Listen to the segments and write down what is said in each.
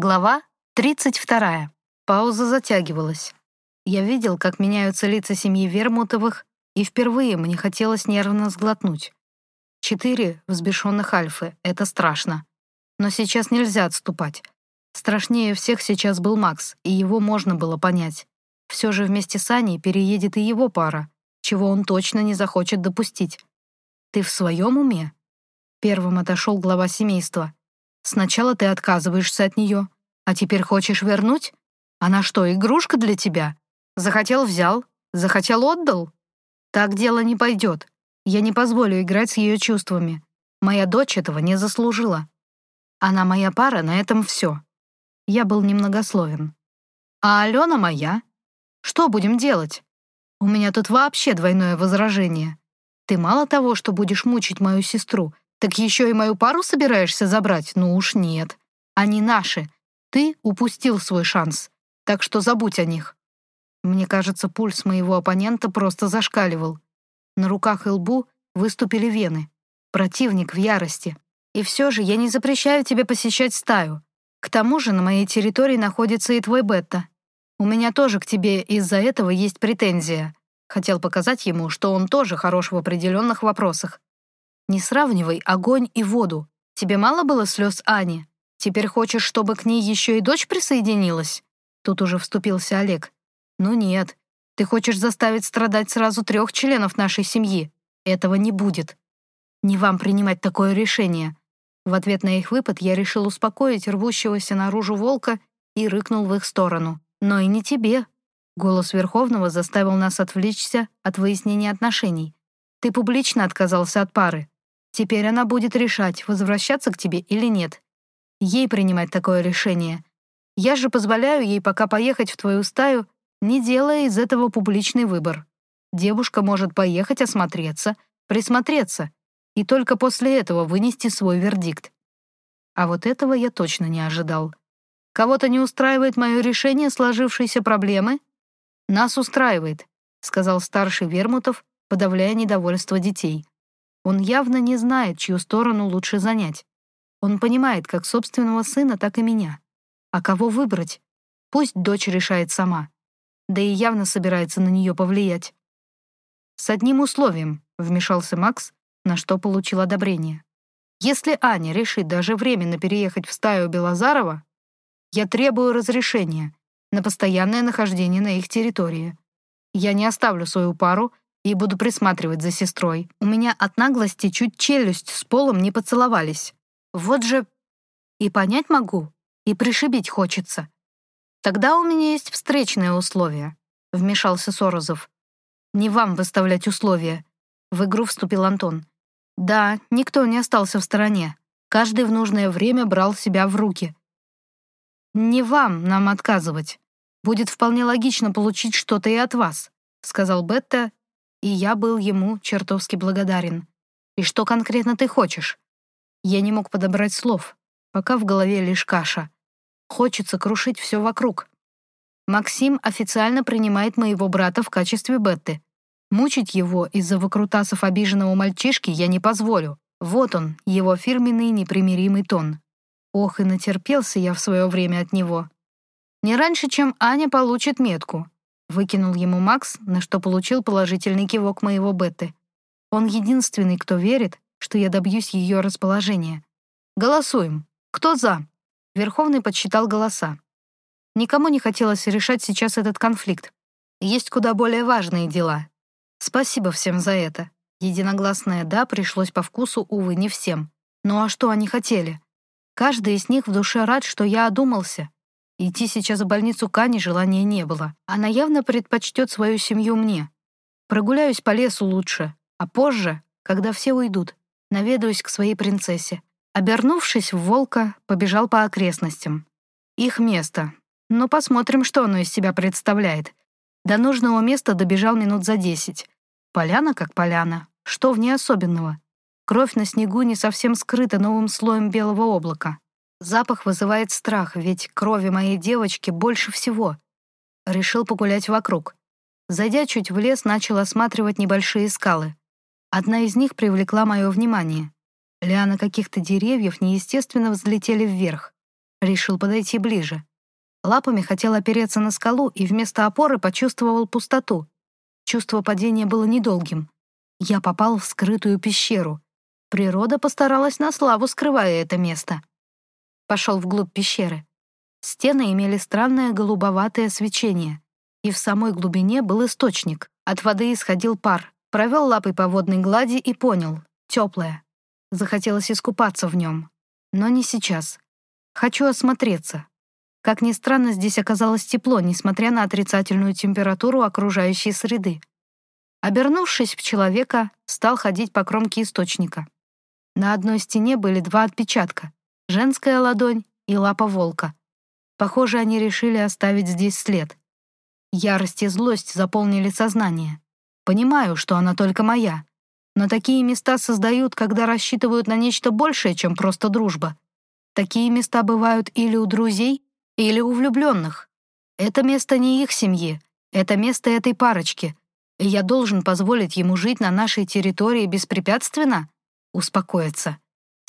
Глава 32. Пауза затягивалась. Я видел, как меняются лица семьи Вермутовых, и впервые мне хотелось нервно сглотнуть. Четыре взбешенных альфы — это страшно. Но сейчас нельзя отступать. Страшнее всех сейчас был Макс, и его можно было понять. Все же вместе с Аней переедет и его пара, чего он точно не захочет допустить. «Ты в своем уме?» Первым отошел глава семейства — Сначала ты отказываешься от нее, а теперь хочешь вернуть? Она что, игрушка для тебя? Захотел — взял, захотел — отдал? Так дело не пойдет. Я не позволю играть с ее чувствами. Моя дочь этого не заслужила. Она моя пара, на этом все. Я был немногословен. А Алена моя? Что будем делать? У меня тут вообще двойное возражение. Ты мало того, что будешь мучить мою сестру, так еще и мою пару собираешься забрать? Ну уж нет. Они наши. Ты упустил свой шанс. Так что забудь о них. Мне кажется, пульс моего оппонента просто зашкаливал. На руках и лбу выступили вены. Противник в ярости. И все же я не запрещаю тебе посещать стаю. К тому же на моей территории находится и твой Бетта. У меня тоже к тебе из-за этого есть претензия. Хотел показать ему, что он тоже хорош в определенных вопросах. Не сравнивай огонь и воду. Тебе мало было слез Ани? Теперь хочешь, чтобы к ней еще и дочь присоединилась?» Тут уже вступился Олег. «Ну нет. Ты хочешь заставить страдать сразу трех членов нашей семьи. Этого не будет. Не вам принимать такое решение». В ответ на их выпад я решил успокоить рвущегося наружу волка и рыкнул в их сторону. «Но и не тебе». Голос Верховного заставил нас отвлечься от выяснения отношений. «Ты публично отказался от пары. Теперь она будет решать, возвращаться к тебе или нет. Ей принимать такое решение. Я же позволяю ей пока поехать в твою стаю, не делая из этого публичный выбор. Девушка может поехать осмотреться, присмотреться, и только после этого вынести свой вердикт. А вот этого я точно не ожидал. Кого-то не устраивает мое решение сложившейся проблемы? Нас устраивает, сказал старший Вермутов, подавляя недовольство детей. Он явно не знает, чью сторону лучше занять. Он понимает как собственного сына, так и меня. А кого выбрать? Пусть дочь решает сама. Да и явно собирается на нее повлиять. «С одним условием», — вмешался Макс, на что получил одобрение. «Если Аня решит даже временно переехать в стаю Белозарова, я требую разрешения на постоянное нахождение на их территории. Я не оставлю свою пару и буду присматривать за сестрой. У меня от наглости чуть челюсть с полом не поцеловались. Вот же и понять могу, и пришибить хочется. Тогда у меня есть встречное условие, вмешался Сорозов. Не вам выставлять условия. В игру вступил Антон. Да, никто не остался в стороне. Каждый в нужное время брал себя в руки. Не вам нам отказывать. Будет вполне логично получить что-то и от вас, сказал Бетта и я был ему чертовски благодарен. «И что конкретно ты хочешь?» Я не мог подобрать слов, пока в голове лишь каша. Хочется крушить все вокруг. Максим официально принимает моего брата в качестве Бетты. Мучить его из-за выкрутасов обиженного мальчишки я не позволю. Вот он, его фирменный непримиримый тон. Ох, и натерпелся я в свое время от него. Не раньше, чем Аня получит метку. Выкинул ему Макс, на что получил положительный кивок моего Бетты. Он единственный, кто верит, что я добьюсь ее расположения. Голосуем. Кто за? Верховный подсчитал голоса. Никому не хотелось решать сейчас этот конфликт. Есть куда более важные дела. Спасибо всем за это. Единогласное «да» пришлось по вкусу, увы, не всем. Ну а что они хотели? Каждый из них в душе рад, что я одумался, Идти сейчас в больницу Кани желания не было. Она явно предпочтет свою семью мне. Прогуляюсь по лесу лучше, а позже, когда все уйдут, наведаюсь к своей принцессе. Обернувшись в волка, побежал по окрестностям. Их место. Но посмотрим, что оно из себя представляет. До нужного места добежал минут за десять. Поляна как поляна. Что в ней особенного? Кровь на снегу не совсем скрыта новым слоем белого облака. Запах вызывает страх, ведь крови моей девочки больше всего. Решил погулять вокруг. Зайдя чуть в лес, начал осматривать небольшие скалы. Одна из них привлекла мое внимание. Лианы каких-то деревьев неестественно взлетели вверх. Решил подойти ближе. Лапами хотел опереться на скалу и вместо опоры почувствовал пустоту. Чувство падения было недолгим. Я попал в скрытую пещеру. Природа постаралась на славу, скрывая это место. Пошел вглубь пещеры. Стены имели странное голубоватое свечение, и в самой глубине был источник. От воды исходил пар. Провел лапой по водной глади и понял — теплое. Захотелось искупаться в нем. Но не сейчас. Хочу осмотреться. Как ни странно, здесь оказалось тепло, несмотря на отрицательную температуру окружающей среды. Обернувшись в человека, стал ходить по кромке источника. На одной стене были два отпечатка — женская ладонь и лапа волка. Похоже, они решили оставить здесь след. Ярость и злость заполнили сознание. Понимаю, что она только моя. Но такие места создают, когда рассчитывают на нечто большее, чем просто дружба. Такие места бывают или у друзей, или у влюбленных. Это место не их семьи, это место этой парочки. И я должен позволить ему жить на нашей территории беспрепятственно? Успокоиться.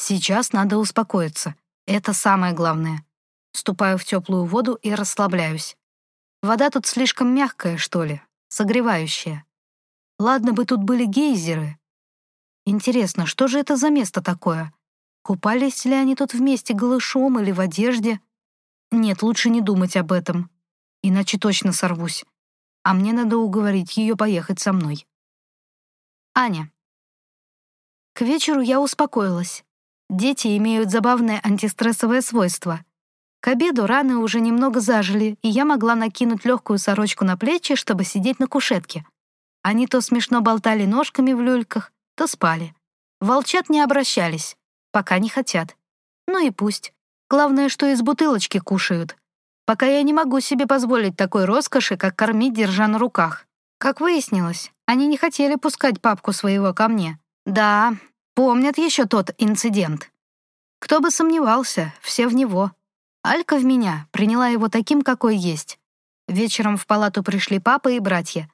Сейчас надо успокоиться. Это самое главное. Ступаю в теплую воду и расслабляюсь. Вода тут слишком мягкая, что ли, согревающая. Ладно бы тут были гейзеры. Интересно, что же это за место такое? Купались ли они тут вместе голышом или в одежде? Нет, лучше не думать об этом. Иначе точно сорвусь. А мне надо уговорить ее поехать со мной. Аня. К вечеру я успокоилась. Дети имеют забавное антистрессовое свойство. К обеду раны уже немного зажили, и я могла накинуть легкую сорочку на плечи, чтобы сидеть на кушетке. Они то смешно болтали ножками в люльках, то спали. Волчат не обращались, пока не хотят. Ну и пусть. Главное, что из бутылочки кушают. Пока я не могу себе позволить такой роскоши, как кормить, держа на руках. Как выяснилось, они не хотели пускать папку своего ко мне. Да, помнят еще тот инцидент. Кто бы сомневался, все в него. Алька в меня приняла его таким, какой есть. Вечером в палату пришли папа и братья.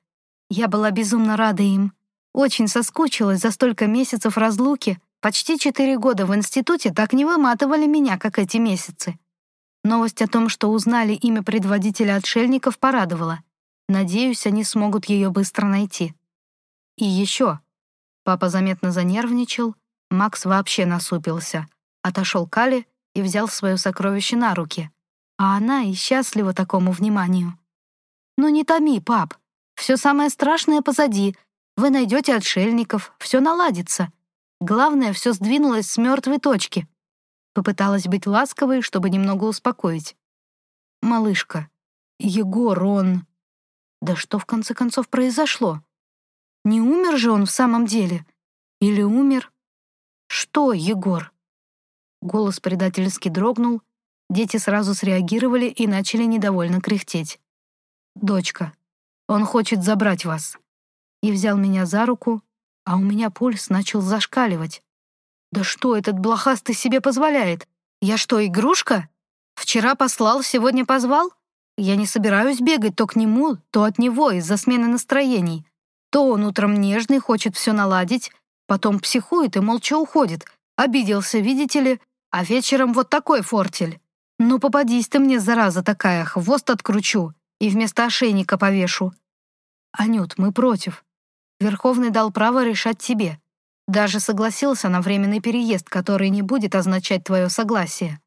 Я была безумно рада им. Очень соскучилась за столько месяцев разлуки. Почти четыре года в институте так не выматывали меня, как эти месяцы. Новость о том, что узнали имя предводителя отшельников, порадовала. Надеюсь, они смогут ее быстро найти. И еще. Папа заметно занервничал, Макс вообще насупился. Отошел к Але и взял свое сокровище на руки. А она и счастлива такому вниманию. «Ну не томи, пап. Все самое страшное позади. Вы найдете отшельников, все наладится. Главное, все сдвинулось с мертвой точки». Попыталась быть ласковой, чтобы немного успокоить. «Малышка, Егор, он...» Да что в конце концов произошло? Не умер же он в самом деле? Или умер? Что, Егор? Голос предательски дрогнул, дети сразу среагировали и начали недовольно кряхтеть. «Дочка, он хочет забрать вас». И взял меня за руку, а у меня пульс начал зашкаливать. «Да что этот блохастый себе позволяет? Я что, игрушка? Вчера послал, сегодня позвал? Я не собираюсь бегать то к нему, то от него из-за смены настроений. То он утром нежный, хочет все наладить, потом психует и молча уходит. Обиделся, видите ли, а вечером вот такой фортель. Ну, попадись ты мне, зараза такая, хвост откручу и вместо ошейника повешу. Анют, мы против. Верховный дал право решать тебе. Даже согласился на временный переезд, который не будет означать твое согласие.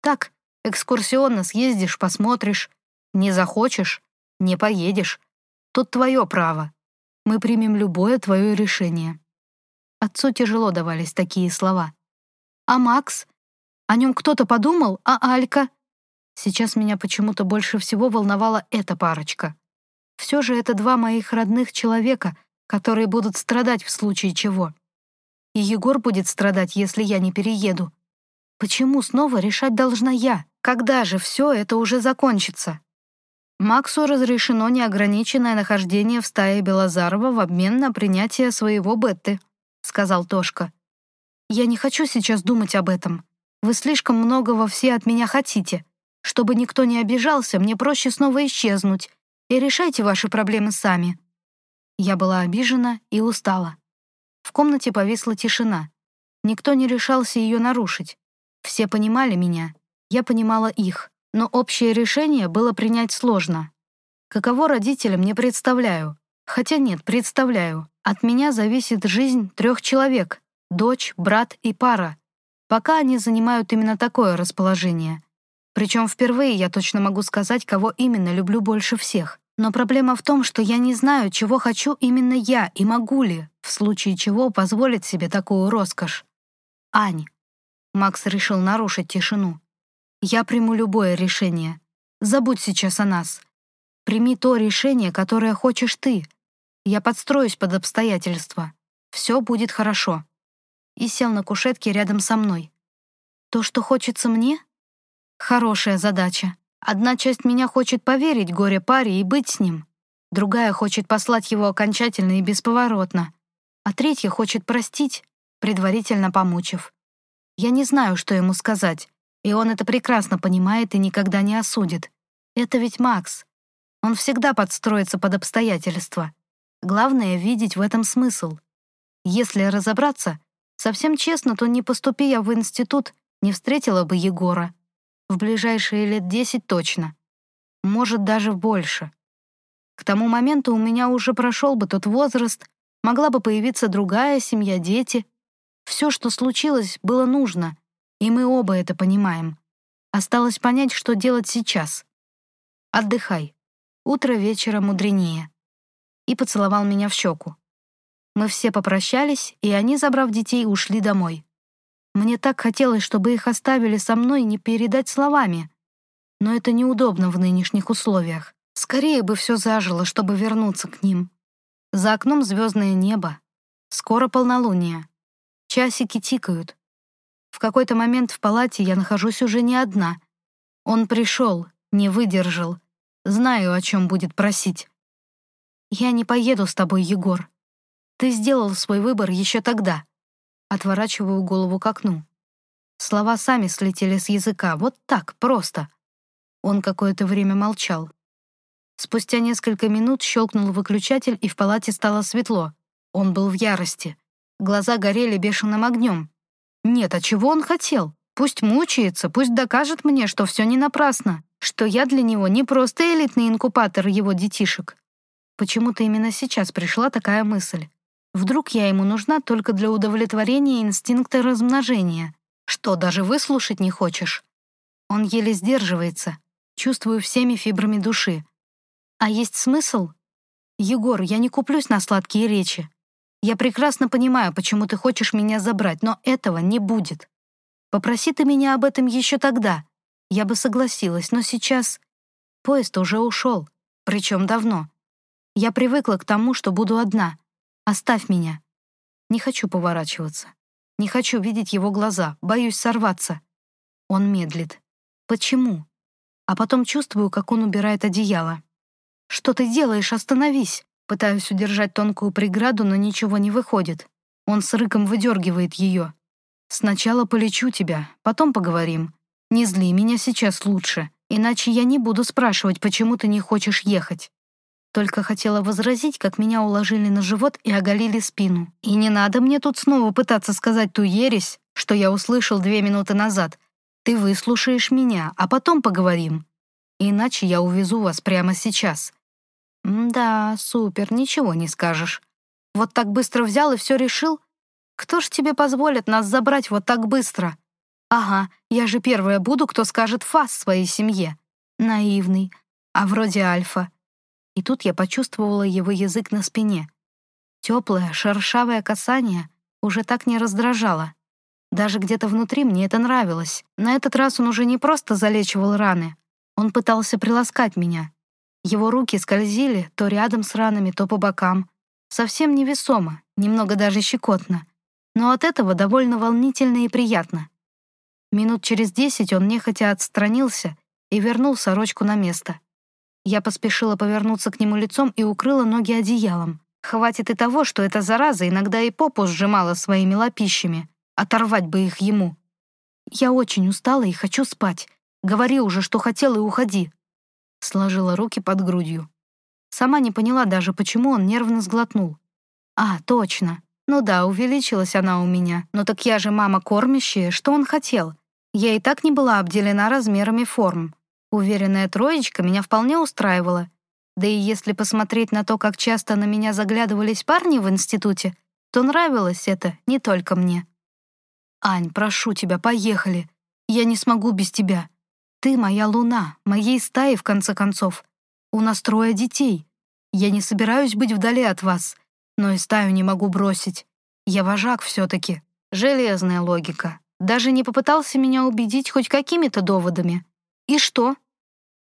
Так, экскурсионно съездишь, посмотришь. Не захочешь — не поедешь. Тут твое право. Мы примем любое твое решение. Отцу тяжело давались такие слова. А Макс? О нем кто-то подумал, а Алька? Сейчас меня почему-то больше всего волновала эта парочка. Все же это два моих родных человека, которые будут страдать в случае чего. И Егор будет страдать, если я не перееду. Почему снова решать должна я? Когда же все это уже закончится? Максу разрешено неограниченное нахождение в стае Белозарова в обмен на принятие своего Бетты, сказал Тошка. Я не хочу сейчас думать об этом. Вы слишком многого все от меня хотите. Чтобы никто не обижался, мне проще снова исчезнуть. И решайте ваши проблемы сами». Я была обижена и устала. В комнате повисла тишина. Никто не решался ее нарушить. Все понимали меня. Я понимала их, но общее решение было принять сложно. Каково родителям, не представляю. Хотя нет, представляю. От меня зависит жизнь трех человек — дочь, брат и пара. Пока они занимают именно такое расположение. Причем впервые я точно могу сказать, кого именно люблю больше всех. Но проблема в том, что я не знаю, чего хочу именно я и могу ли, в случае чего позволить себе такую роскошь. Ань. Макс решил нарушить тишину. Я приму любое решение. Забудь сейчас о нас. Прими то решение, которое хочешь ты. Я подстроюсь под обстоятельства. Все будет хорошо. И сел на кушетке рядом со мной. То, что хочется мне? Хорошая задача. Одна часть меня хочет поверить горе паре и быть с ним. Другая хочет послать его окончательно и бесповоротно. А третья хочет простить, предварительно помучив. Я не знаю, что ему сказать, и он это прекрасно понимает и никогда не осудит. Это ведь Макс. Он всегда подстроится под обстоятельства. Главное — видеть в этом смысл. Если разобраться, совсем честно, то не поступи я в институт, не встретила бы Егора. В ближайшие лет десять точно. Может, даже больше. К тому моменту у меня уже прошел бы тот возраст, могла бы появиться другая семья, дети. Все, что случилось, было нужно, и мы оба это понимаем. Осталось понять, что делать сейчас. Отдыхай. Утро вечера мудренее. И поцеловал меня в щеку. Мы все попрощались, и они, забрав детей, ушли домой. Мне так хотелось, чтобы их оставили со мной не передать словами. Но это неудобно в нынешних условиях. Скорее бы все зажило, чтобы вернуться к ним. За окном звездное небо. Скоро полнолуние. Часики тикают. В какой-то момент в палате я нахожусь уже не одна. Он пришел, не выдержал, Знаю, о чем будет просить. Я не поеду с тобой, Егор. Ты сделал свой выбор еще тогда. Отворачиваю голову к окну. Слова сами слетели с языка, вот так, просто. Он какое-то время молчал. Спустя несколько минут щелкнул выключатель, и в палате стало светло. Он был в ярости. Глаза горели бешеным огнем. Нет, а чего он хотел? Пусть мучается, пусть докажет мне, что все не напрасно что я для него не просто элитный инкубатор его детишек. Почему-то именно сейчас пришла такая мысль. Вдруг я ему нужна только для удовлетворения инстинкта размножения. Что, даже выслушать не хочешь? Он еле сдерживается. Чувствую всеми фибрами души. А есть смысл? Егор, я не куплюсь на сладкие речи. Я прекрасно понимаю, почему ты хочешь меня забрать, но этого не будет. Попроси ты меня об этом еще тогда, я бы согласилась, но сейчас... Поезд уже ушел, причем давно. Я привыкла к тому, что буду одна. Оставь меня. Не хочу поворачиваться. Не хочу видеть его глаза, боюсь сорваться. Он медлит. Почему? А потом чувствую, как он убирает одеяло. «Что ты делаешь? Остановись!» Пытаюсь удержать тонкую преграду, но ничего не выходит. Он с рыком выдергивает ее. «Сначала полечу тебя, потом поговорим. Не зли меня сейчас лучше, иначе я не буду спрашивать, почему ты не хочешь ехать. Только хотела возразить, как меня уложили на живот и оголили спину. И не надо мне тут снова пытаться сказать ту ересь, что я услышал две минуты назад. Ты выслушаешь меня, а потом поговорим. Иначе я увезу вас прямо сейчас. Да, супер, ничего не скажешь. Вот так быстро взял и все решил? Кто ж тебе позволит нас забрать вот так быстро? Ага, я же первая буду, кто скажет фас своей семье. Наивный, а вроде альфа. И тут я почувствовала его язык на спине. Теплое, шершавое касание уже так не раздражало. Даже где-то внутри мне это нравилось. На этот раз он уже не просто залечивал раны. Он пытался приласкать меня. Его руки скользили то рядом с ранами, то по бокам. Совсем невесомо, немного даже щекотно. Но от этого довольно волнительно и приятно. Минут через десять он нехотя отстранился и вернул сорочку на место. Я поспешила повернуться к нему лицом и укрыла ноги одеялом. Хватит и того, что эта зараза иногда и попу сжимала своими лапищами. Оторвать бы их ему. Я очень устала и хочу спать. Говори уже, что хотел, и уходи. Сложила руки под грудью. Сама не поняла даже, почему он нервно сглотнул. А, точно. Ну да, увеличилась она у меня. Но так я же мама кормящая, что он хотел? Я и так не была обделена размерами форм. Уверенная троечка меня вполне устраивала. Да и если посмотреть на то, как часто на меня заглядывались парни в институте, то нравилось это не только мне. «Ань, прошу тебя, поехали. Я не смогу без тебя. Ты моя луна, моей стаи, в конце концов. У нас трое детей. Я не собираюсь быть вдали от вас, но и стаю не могу бросить. Я вожак все-таки. Железная логика. Даже не попытался меня убедить хоть какими-то доводами. И что?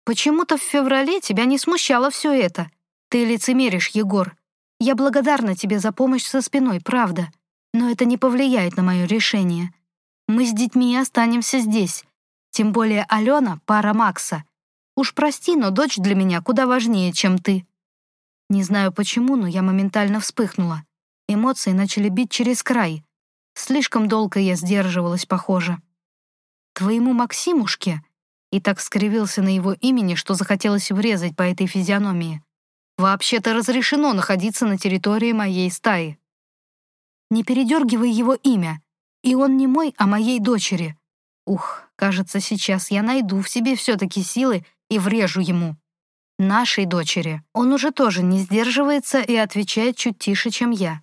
Почему-то в феврале тебя не смущало все это. Ты лицемеришь, Егор. Я благодарна тебе за помощь со спиной, правда. Но это не повлияет на мое решение. Мы с детьми останемся здесь. Тем более Алена — пара Макса. Уж прости, но дочь для меня куда важнее, чем ты. Не знаю почему, но я моментально вспыхнула. Эмоции начали бить через край. Слишком долго я сдерживалась, похоже. Твоему Максимушке и так скривился на его имени, что захотелось врезать по этой физиономии. Вообще-то разрешено находиться на территории моей стаи. Не передергивай его имя. И он не мой, а моей дочери. Ух, кажется, сейчас я найду в себе все-таки силы и врежу ему. Нашей дочери. Он уже тоже не сдерживается и отвечает чуть тише, чем я.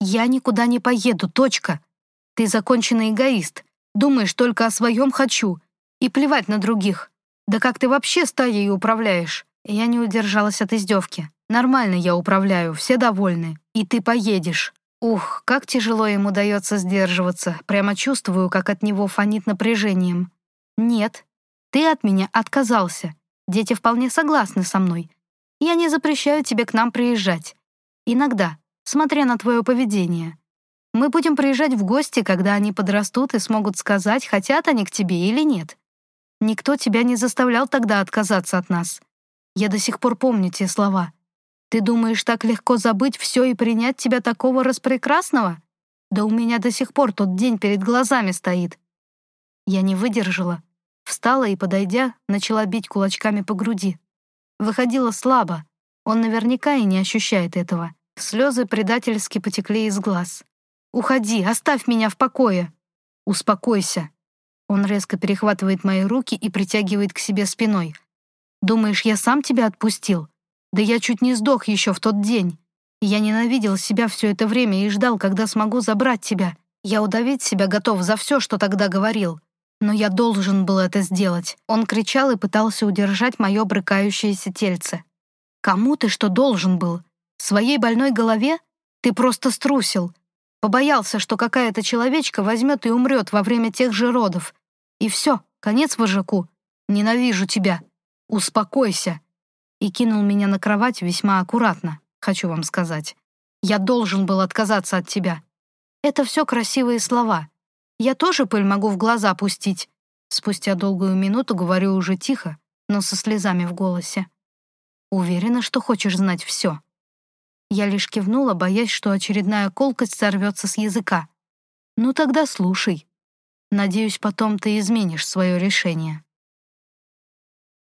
«Я никуда не поеду, точка. Ты законченный эгоист. Думаешь только о своем «хочу». И плевать на других. Да как ты вообще стаей управляешь?» Я не удержалась от издевки. «Нормально я управляю, все довольны. И ты поедешь». Ух, как тяжело ему дается сдерживаться. Прямо чувствую, как от него фонит напряжением. «Нет, ты от меня отказался. Дети вполне согласны со мной. Я не запрещаю тебе к нам приезжать. Иногда, смотря на твое поведение. Мы будем приезжать в гости, когда они подрастут и смогут сказать, хотят они к тебе или нет. Никто тебя не заставлял тогда отказаться от нас. Я до сих пор помню те слова. Ты думаешь, так легко забыть все и принять тебя такого распрекрасного? Да у меня до сих пор тот день перед глазами стоит. Я не выдержала. Встала и, подойдя, начала бить кулачками по груди. Выходила слабо. Он наверняка и не ощущает этого. Слезы предательски потекли из глаз. «Уходи, оставь меня в покое!» «Успокойся!» Он резко перехватывает мои руки и притягивает к себе спиной. «Думаешь, я сам тебя отпустил? Да я чуть не сдох еще в тот день. Я ненавидел себя все это время и ждал, когда смогу забрать тебя. Я удавить себя готов за все, что тогда говорил. Но я должен был это сделать. Он кричал и пытался удержать мое брыкающееся тельце. Кому ты что должен был? Своей больной голове? Ты просто струсил. Побоялся, что какая-то человечка возьмет и умрет во время тех же родов. И все, конец вожаку. Ненавижу тебя. Успокойся и кинул меня на кровать весьма аккуратно, хочу вам сказать. Я должен был отказаться от тебя. Это все красивые слова. Я тоже пыль могу в глаза пустить. Спустя долгую минуту говорю уже тихо, но со слезами в голосе. Уверена, что хочешь знать все. Я лишь кивнула, боясь, что очередная колкость сорвется с языка. Ну тогда слушай. Надеюсь, потом ты изменишь свое решение.